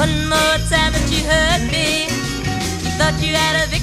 One more time that you hurt me. You Thought you had a victory.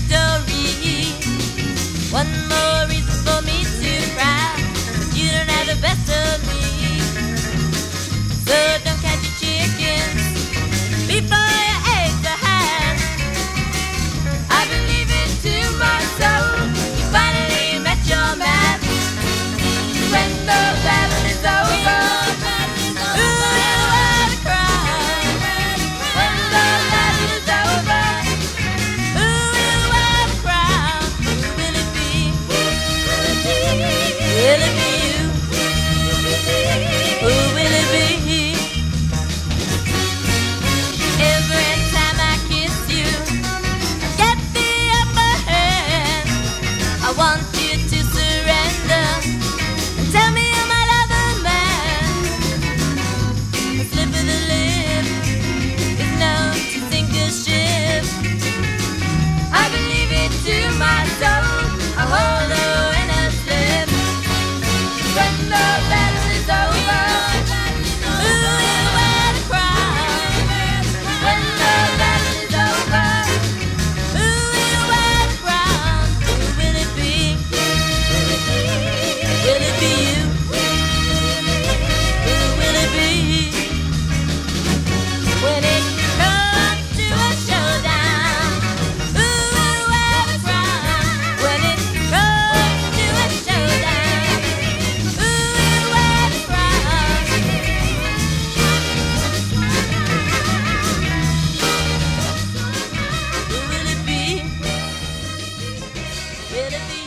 It'll be